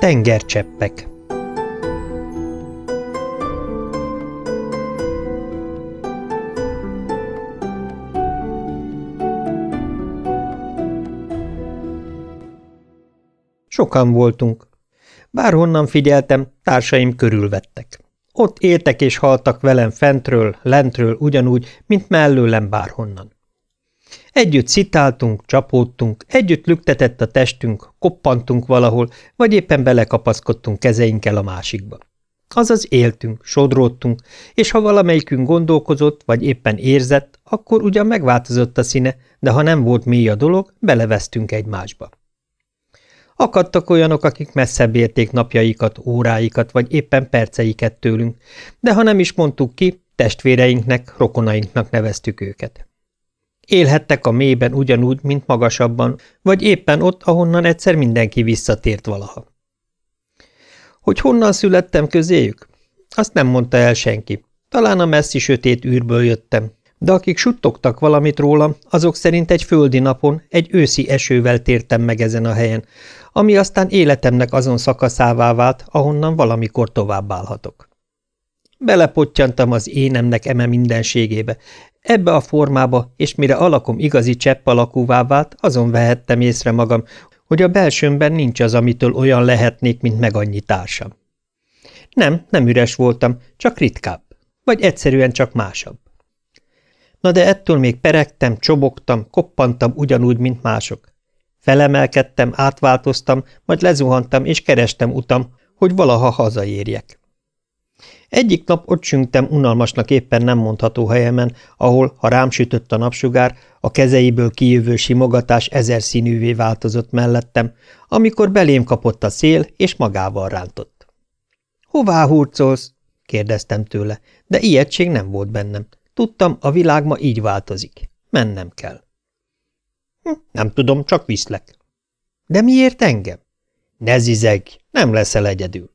Tengercseppek Sokan voltunk. Bárhonnan figyeltem, társaim körülvettek. Ott éltek és haltak velem fentről, lentről ugyanúgy, mint mellőlem bárhonnan. Együtt szitáltunk, csapódtunk, együtt lüktetett a testünk, koppantunk valahol, vagy éppen belekapaszkodtunk kezeinkkel a másikba. Azaz éltünk, sodródtunk, és ha valamelyikünk gondolkozott, vagy éppen érzett, akkor ugyan megváltozott a színe, de ha nem volt mély a dolog, belevesztünk egymásba. Akadtak olyanok, akik messzebb érték napjaikat, óráikat, vagy éppen perceiket tőlünk, de ha nem is mondtuk ki, testvéreinknek, rokonainknak neveztük őket. Élhettek a mélyben ugyanúgy, mint magasabban, vagy éppen ott, ahonnan egyszer mindenki visszatért valaha. Hogy honnan születtem közéjük? Azt nem mondta el senki. Talán a messzi sötét űrből jöttem, de akik suttogtak valamit rólam, azok szerint egy földi napon, egy őszi esővel tértem meg ezen a helyen, ami aztán életemnek azon szakaszává vált, ahonnan valamikor továbbállhatok. Belepottyantam az énemnek eme mindenségébe, ebbe a formába, és mire alakom igazi csepp alakúvá vált, azon vehettem észre magam, hogy a belsőmben nincs az, amitől olyan lehetnék, mint meg annyi társam. Nem, nem üres voltam, csak ritkább, vagy egyszerűen csak másabb. Na de ettől még peregtem, csobogtam, koppantam ugyanúgy, mint mások. Felemelkedtem, átváltoztam, majd lezuhantam és kerestem utam, hogy valaha hazaérjek. Egyik nap ott süngtem unalmasnak éppen nem mondható helyemen, ahol, ha rám sütött a napsugár, a kezeiből kijövő simogatás ezer színűvé változott mellettem, amikor belém kapott a szél, és magával rántott. – Hová hurcolsz? – kérdeztem tőle, de ijegység nem volt bennem. Tudtam, a világ ma így változik. Mennem kell. Hm, nem tudom, csak viszlek. De miért engem? Ne zizeg, nem leszel egyedül.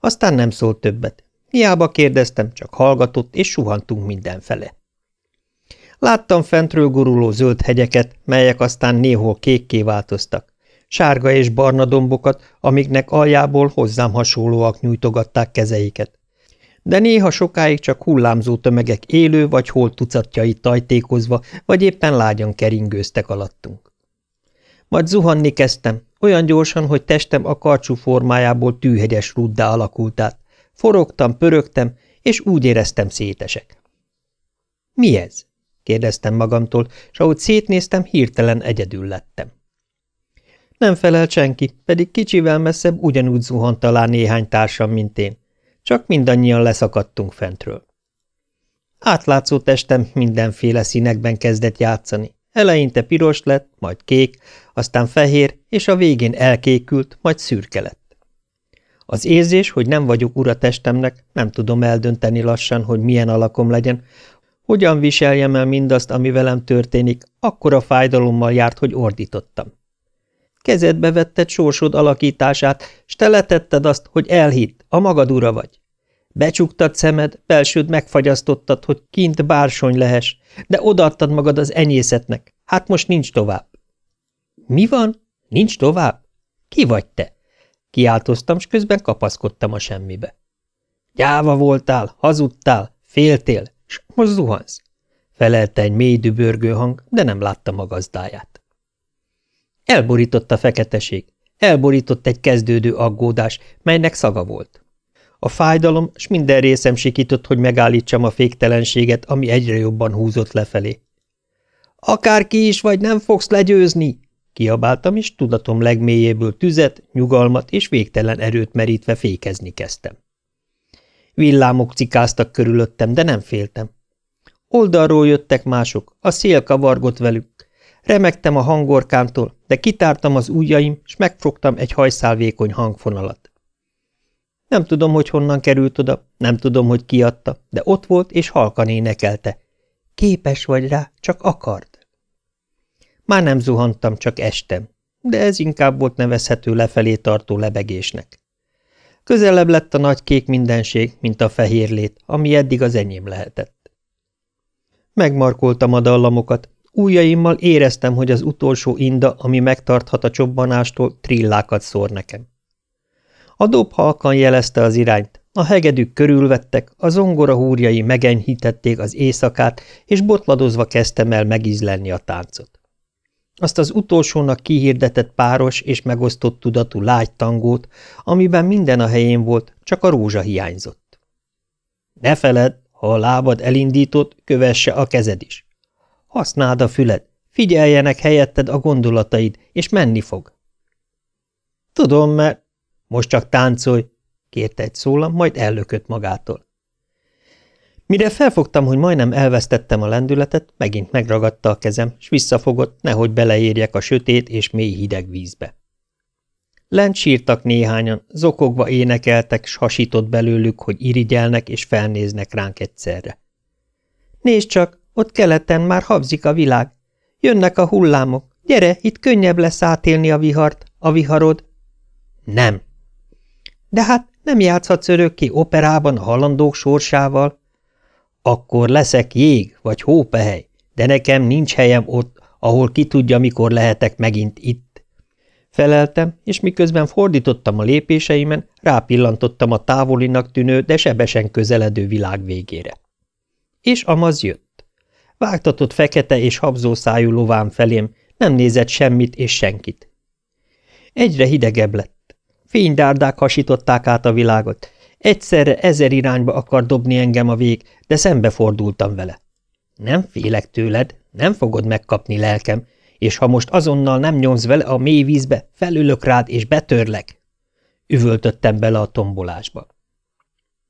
Aztán nem szólt többet. Hiába kérdeztem, csak hallgatott, és suhantunk mindenfele. Láttam fentről guruló zöld hegyeket, melyek aztán néhol kékké változtak. Sárga és barna dombokat, amiknek aljából hozzám hasonlóak nyújtogatták kezeiket de néha sokáig csak hullámzó tömegek élő vagy holt tucatjai tajtékozva, vagy éppen lágyan keringőztek alattunk. Majd zuhanni kezdtem, olyan gyorsan, hogy testem a karcsú formájából tűhegyes ruddá alakult át. Forogtam, pörögtem, és úgy éreztem szétesek. – Mi ez? – kérdeztem magamtól, és ahogy szétnéztem, hirtelen egyedül lettem. Nem felelt senki, pedig kicsivel messzebb ugyanúgy zuhant talán néhány társam, mint én. Csak mindannyian leszakadtunk fentről. Átlátszó testem mindenféle színekben kezdett játszani. Eleinte piros lett, majd kék, aztán fehér, és a végén elkékült, majd szürke lett. Az érzés, hogy nem vagyok ura testemnek, nem tudom eldönteni lassan, hogy milyen alakom legyen, hogyan viseljem el mindazt, ami velem történik, akkora fájdalommal járt, hogy ordítottam. Kezedbe vetted sorsod alakítását, s te letetted azt, hogy elhitt, a magad ura vagy. Becsuktad szemed, belsőd megfagyasztottad, hogy kint bársony lehes, de odaadtad magad az enyészetnek. Hát most nincs tovább. Mi van? Nincs tovább? Ki vagy te? Kiáltoztam, s közben kapaszkodtam a semmibe. Gyáva voltál, hazudtál, féltél, s most zuhansz. Felelte egy mély dübörgő hang, de nem láttam a gazdáját. Elborított a feketeség, elborított egy kezdődő aggódás, melynek szaga volt. A fájdalom, s minden részem sikított, hogy megállítsam a féktelenséget, ami egyre jobban húzott lefelé. Akárki is vagy, nem fogsz legyőzni! Kiabáltam, és tudatom legmélyéből tüzet, nyugalmat és végtelen erőt merítve fékezni kezdtem. Villámok cikáztak körülöttem, de nem féltem. Oldalról jöttek mások, a szél kavargott velük. Remegtem a hangorkántól, de kitártam az ujjaim, s megfogtam egy hajszálvékony hangfonalat. Nem tudom, hogy honnan került oda, nem tudom, hogy kiadta, de ott volt, és halkan énekelte. Képes vagy rá, csak akard. Már nem zuhantam, csak estem, de ez inkább volt nevezhető lefelé tartó lebegésnek. Közelebb lett a nagy kék mindenség, mint a fehér lét, ami eddig az enyém lehetett. Megmarkoltam a dallamokat, ujjaimmal éreztem, hogy az utolsó inda, ami megtarthat a csobbanástól, trillákat szór nekem. A dob halkan jelezte az irányt, a hegedűk körülvettek, a zongora húrjai megenyhítették az éjszakát, és botladozva kezdtem el megizlenni a táncot. Azt az utolsónak kihirdetett páros és megosztott tudatú lágy tangót, amiben minden a helyén volt, csak a rózsa hiányzott. Ne feled, ha a lábad elindított, kövesse a kezed is. Használd a füled, figyeljenek helyetted a gondolataid, és menni fog. Tudom, mert most csak táncolj, kérte egy szólam, majd ellökött magától. Mire felfogtam, hogy majdnem elvesztettem a lendületet, megint megragadta a kezem, s visszafogott, nehogy beleérjek a sötét és mély hideg vízbe. Lent sírtak néhányan, zokogva énekeltek, s hasított belőlük, hogy irigyelnek és felnéznek ránk egyszerre. Nézd csak, ott keleten már habzik a világ. Jönnek a hullámok. Gyere, itt könnyebb lesz átélni a vihart, a viharod. Nem. De hát nem játszhatsz örökké operában a halandók sorsával? Akkor leszek jég vagy hópehely, de nekem nincs helyem ott, ahol ki tudja, mikor lehetek megint itt. Feleltem, és miközben fordítottam a lépéseimen, rápillantottam a távolinak tűnő, de sebesen közeledő világ végére. És amaz jött. Vágtatott fekete és habzó szájú lovám felém, nem nézett semmit és senkit. Egyre hidegebb lett. Fénydárdák hasították át a világot. Egyszerre ezer irányba akar dobni engem a vég, de szembefordultam vele. Nem félek tőled, nem fogod megkapni lelkem, és ha most azonnal nem nyomsz vele a mély vízbe, felülök rád és betörlek. Üvöltöttem bele a tombolásba.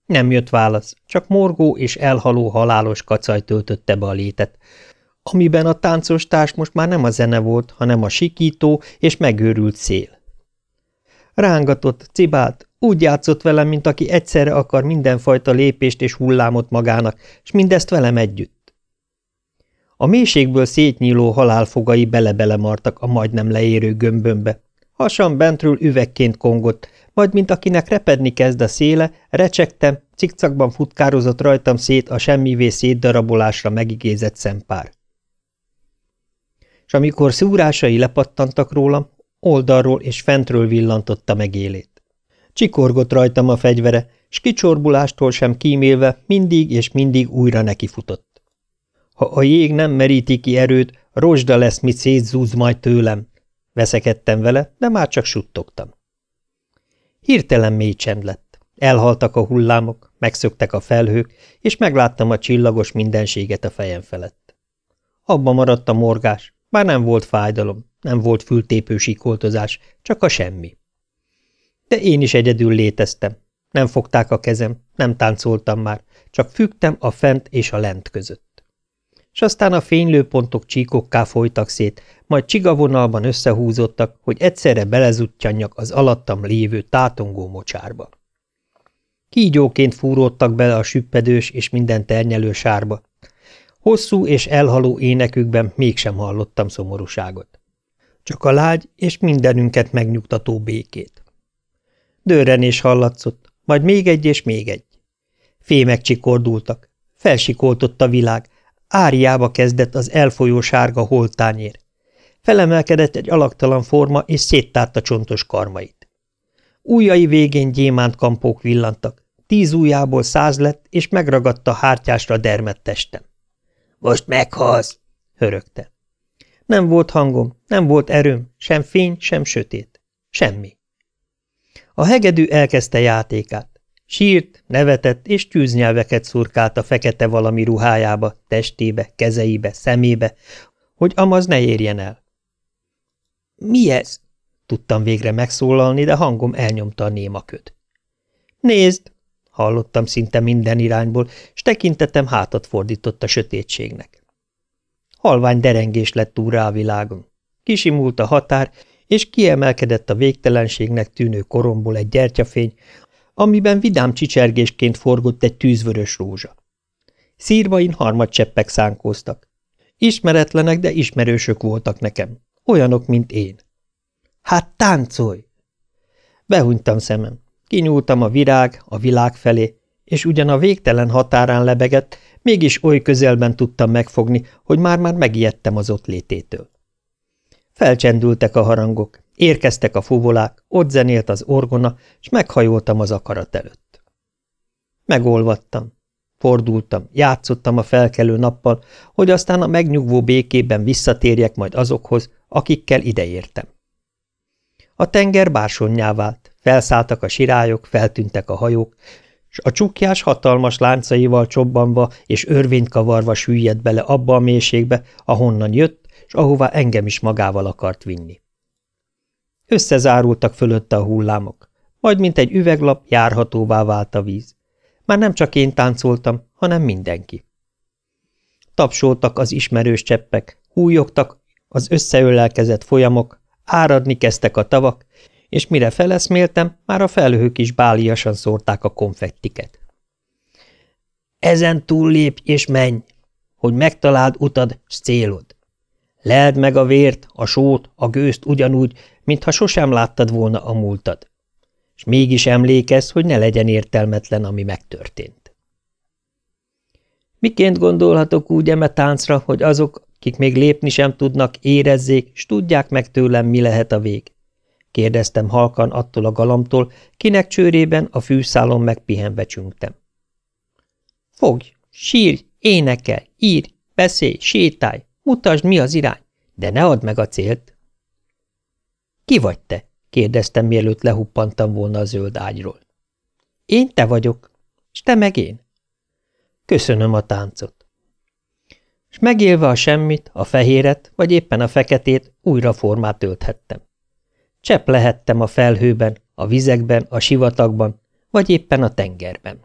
Nem jött válasz, csak morgó és elhaló halálos kacaj töltötte be a létet, amiben a táncos társ most már nem a zene volt, hanem a sikító és megőrült szél. Rángatott, cibált, úgy játszott velem, mint aki egyszerre akar mindenfajta lépést és hullámot magának, és mindezt velem együtt. A mélységből szétnyíló halálfogai bele-bele martak a majdnem leérő gömbömbe. Hasan bentről üvegként kongott, majd mint akinek repedni kezd a széle, recsegtem, cikcakban futkározott rajtam szét a semmivé szétdarabolásra megigézett szempár. És amikor szúrásai lepattantak rólam, Oldalról és fentről villantotta meg élét. Csikorgott rajtam a fegyvere, s kicsorbulástól sem kímélve mindig és mindig újra nekifutott. Ha a jég nem meríti ki erőt, rozsda lesz, mit szétzúz majd tőlem. Veszekedtem vele, de már csak suttogtam. Hirtelen mély csend lett. Elhaltak a hullámok, megszöktek a felhők, és megláttam a csillagos mindenséget a fejem felett. Abba maradt a morgás, bár nem volt fájdalom, nem volt fültépő sikoltozás, csak a semmi. De én is egyedül léteztem. Nem fogták a kezem, nem táncoltam már, csak fügtem a fent és a lent között. És aztán a fénylőpontok csíkokká folytak szét, majd csigavonalban összehúzottak, hogy egyszerre belezuttyanjak az alattam lévő tátongó mocsárba. Kígyóként fúródtak bele a süppedős és minden ternyelő sárba. Hosszú és elhaló énekükben mégsem hallottam szomorúságot csak a lágy és mindenünket megnyugtató békét. Dörrenés hallatszott, majd még egy és még egy. Fémek csikordultak, felsikoltott a világ, áriába kezdett az elfolyó sárga holtányér. Felemelkedett egy alaktalan forma, és széttárta csontos karmait. Újai végén gyémánt kampók villantak, tíz ujjából száz lett, és megragadta hártyásra dermedt testem. – Most meghalsz! – hörögte. Nem volt hangom, nem volt erőm, sem fény, sem sötét. Semmi. A hegedű elkezdte játékát. Sírt, nevetett és tűznyelveket szurkált a fekete valami ruhájába, testébe, kezeibe, szemébe, hogy amaz ne érjen el. Mi ez? Tudtam végre megszólalni, de hangom elnyomta a némaköt. Nézd! Hallottam szinte minden irányból, s tekintetem hátat fordított a sötétségnek. Halvány derengés lett úrrá a világon. Kisimult a határ, és kiemelkedett a végtelenségnek tűnő koromból egy gyertyafény, amiben vidám csicsergésként forgott egy tűzvörös rózsa. Szírvain harmadcseppek szánkóztak. Ismeretlenek, de ismerősök voltak nekem. Olyanok, mint én. Hát táncolj! Behunytam szemem. Kinyúltam a virág, a világ felé, és ugyan a végtelen határán lebegett, Mégis oly közelben tudtam megfogni, hogy már-már megijedtem az ott lététől. Felcsendültek a harangok, Érkeztek a fuvolák, ott zenélt az orgona, és meghajoltam az akarat előtt. Megolvadtam. Fordultam, játszottam a felkelő nappal, hogy aztán a megnyugvó békében visszatérjek majd azokhoz, akikkel ideértem. A tenger bársonnyá vált, felszálltak a sirályok, feltűntek a hajók, s a csukjás hatalmas láncaival csobbanva és örvényt kavarva süllyedt bele abba a mélységbe, ahonnan jött, s ahová engem is magával akart vinni. Összezárultak fölötte a hullámok, majd mint egy üveglap járhatóvá vált a víz. Már nem csak én táncoltam, hanem mindenki. Tapsoltak az ismerős cseppek, hújogtak az összeölelkezett folyamok, áradni kezdtek a tavak, és mire feleszméltem, már a felhők is báliasan szórták a konfettiket. Ezen túllépj és menj, hogy megtaláld utad s célod. Leld meg a vért, a sót, a gőzt ugyanúgy, mintha sosem láttad volna a múltad. És mégis emlékezz, hogy ne legyen értelmetlen, ami megtörtént. Miként gondolhatok úgy eme táncra, hogy azok, kik még lépni sem tudnak, érezzék, s tudják meg tőlem, mi lehet a vég? Kérdeztem halkan attól a galamtól, kinek csőrében a fűszálon megpihenve csüngtem. Fogj, sírj, énekel, írj, beszélj, sétálj, mutasd, mi az irány, de ne add meg a célt. Ki vagy te? kérdeztem, mielőtt lehuppantam volna a zöld ágyról. Én te vagyok, és te meg én. Köszönöm a táncot. És megélve a semmit, a fehéret, vagy éppen a feketét, újra formát ölthettem. Csepp lehettem a felhőben, a vizekben, a sivatagban, vagy éppen a tengerben.